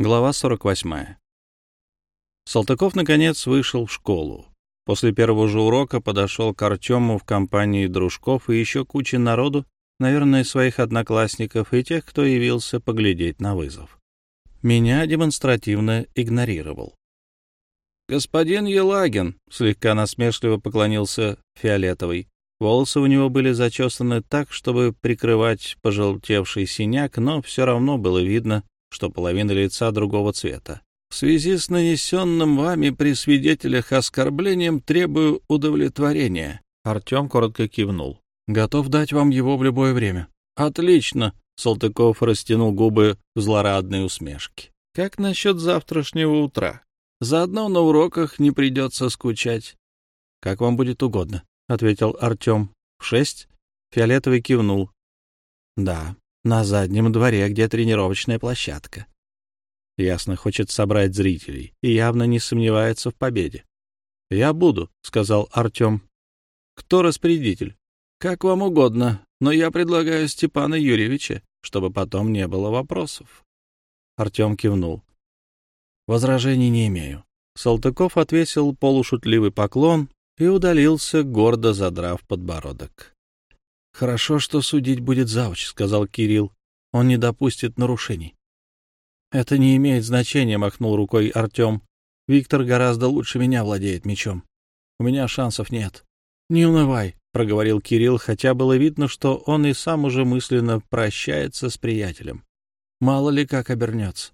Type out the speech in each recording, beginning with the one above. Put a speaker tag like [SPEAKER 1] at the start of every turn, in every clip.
[SPEAKER 1] Глава 48. Салтыков, наконец, вышел в школу. После первого же урока подошел к Артему в компании дружков и еще кучи народу, наверное, своих одноклассников и тех, кто явился поглядеть на вызов. Меня демонстративно игнорировал. «Господин Елагин», — слегка насмешливо поклонился Фиолетовый. Волосы у него были зачесаны так, чтобы прикрывать пожелтевший синяк, но все равно было видно, что половина лица другого цвета. В связи с нанесенным вами при свидетелях оскорблением требую удовлетворения. Артем коротко кивнул. Готов дать вам его в любое время. Отлично. Салтыков растянул губы в злорадной усмешке. Как насчет завтрашнего утра? Заодно на уроках не придется скучать. Как вам будет угодно, ответил Артем. В шесть? Фиолетовый кивнул. Да, на заднем дворе, где тренировочная площадка. Ясно, хочет собрать зрителей и явно не сомневается в победе. «Я буду», — сказал Артем. «Кто распорядитель?» «Как вам угодно, но я предлагаю Степана Юрьевича, чтобы потом не было вопросов». Артем кивнул. «Возражений не имею». Салтыков отвесил полушутливый поклон и удалился, гордо задрав подбородок. «Хорошо, что судить будет завуч», — сказал Кирилл. «Он не допустит нарушений». «Это не имеет значения», — махнул рукой Артем. «Виктор гораздо лучше меня владеет мечом. У меня шансов нет». «Не унывай», — проговорил Кирилл, хотя было видно, что он и сам уже мысленно прощается с приятелем. Мало ли как обернется.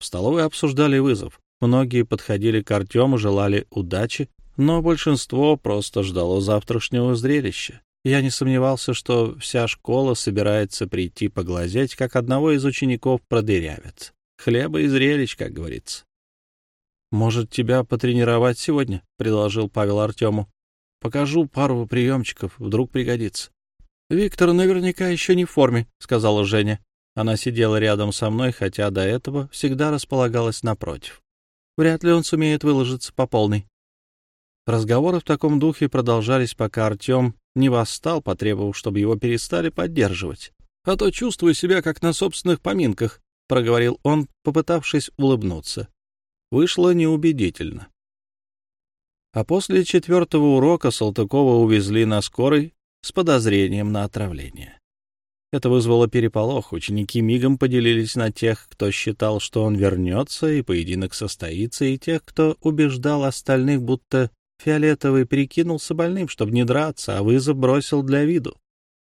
[SPEAKER 1] В столовой обсуждали вызов. Многие подходили к Артему, желали удачи, но большинство просто ждало завтрашнего зрелища. Я не сомневался, что вся школа собирается прийти поглазеть, как одного из учеников продырявят. Хлеба и зрелищ, как говорится. «Может, тебя потренировать сегодня?» — предложил Павел Артему. «Покажу пару приемчиков, вдруг пригодится». «Виктор наверняка еще не в форме», — сказала Женя. Она сидела рядом со мной, хотя до этого всегда располагалась напротив. Вряд ли он сумеет выложиться по полной. Разговоры в таком духе продолжались, пока Артем не восстал, потребовав, чтобы его перестали поддерживать. «А то чувствую себя, как на собственных поминках», — проговорил он, попытавшись улыбнуться. Вышло неубедительно. А после четвертого урока Салтыкова увезли на скорой с подозрением на отравление. Это вызвало переполох. Ученики мигом поделились на тех, кто считал, что он вернется, и поединок состоится, и тех, кто убеждал остальных, будто Фиолетовый прикинулся больным, чтобы не драться, а вызов бросил для виду.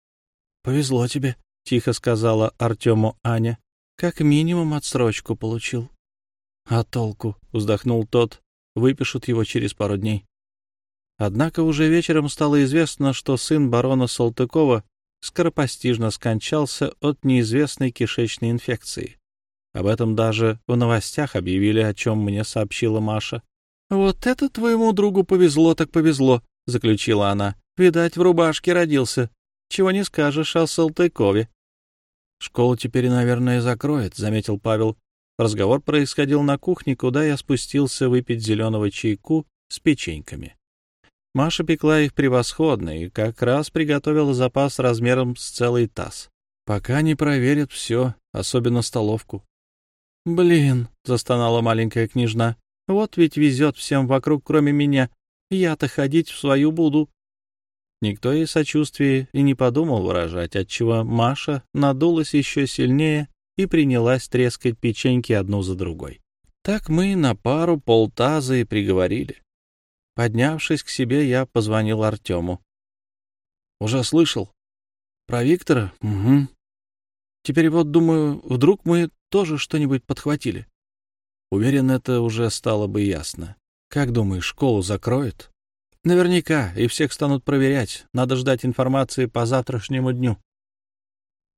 [SPEAKER 1] — Повезло тебе, — тихо сказала Артему Аня. — Как минимум отсрочку получил. — А толку? — вздохнул тот. — Выпишут его через пару дней. Однако уже вечером стало известно, что сын барона Салтыкова скоропостижно скончался от неизвестной кишечной инфекции. Об этом даже в новостях объявили, о чем мне сообщила Маша. «Вот это твоему другу повезло так повезло», — заключила она. «Видать, в рубашке родился. Чего не скажешь о Салтыкове». «Школу теперь, наверное, закроет», — заметил Павел. Разговор происходил на кухне, куда я спустился выпить зеленого чайку с печеньками. Маша пекла их превосходно и как раз приготовила запас размером с целый таз. Пока не проверят все, особенно столовку. «Блин», — застонала маленькая княжна, вот ведь везет всем вокруг, кроме меня. Я-то ходить в свою буду. Никто ей сочувствия и не подумал выражать, отчего Маша надулась еще сильнее и принялась трескать печеньки одну за другой. Так мы на пару полтаза и приговорили. Поднявшись к себе, я позвонил Артему. — Уже слышал? — Про Виктора? — Угу. Теперь вот думаю, вдруг мы тоже что-нибудь подхватили. Уверен, это уже стало бы ясно. Как думаешь, школу закроют? Наверняка, и всех станут проверять. Надо ждать информации по завтрашнему дню.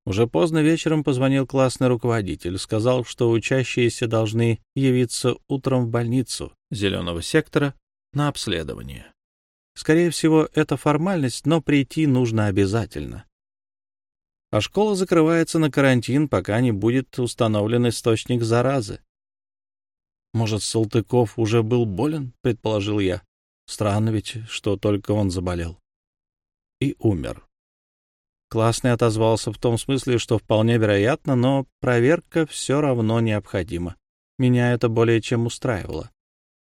[SPEAKER 1] Уже поздно вечером позвонил классный руководитель, сказал, что учащиеся должны явиться утром в больницу зеленого сектора на обследование. Скорее всего, это формальность, но прийти нужно обязательно. А школа закрывается на карантин, пока не будет установлен источник заразы. Может, Салтыков уже был болен, предположил я. Странно ведь, что только он заболел. И умер. Классный отозвался в том смысле, что вполне вероятно, но проверка все равно необходима. Меня это более чем устраивало.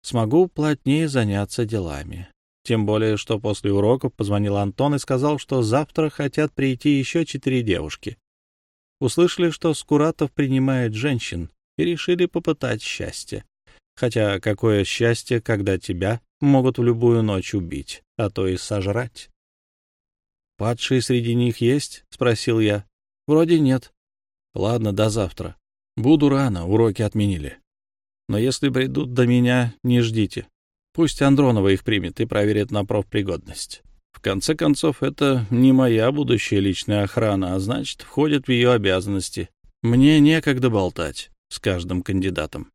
[SPEAKER 1] Смогу плотнее заняться делами. Тем более, что после уроков позвонил Антон и сказал, что завтра хотят прийти еще четыре девушки. Услышали, что Скуратов принимает женщин, и решили попытать счастье. Хотя какое счастье, когда тебя могут в любую ночь убить, а то и сожрать. «Падшие среди них есть?» — спросил я. «Вроде нет». «Ладно, до завтра. Буду рано, уроки отменили. Но если придут до меня, не ждите. Пусть Андронова их примет и проверит на профпригодность. В конце концов, это не моя будущая личная охрана, а значит, входит в ее обязанности. Мне некогда болтать с каждым кандидатом.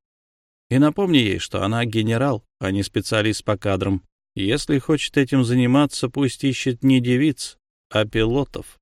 [SPEAKER 1] И напомни ей, что она генерал, а не специалист по кадрам. Если хочет этим заниматься, пусть ищет не девиц, а пилотов.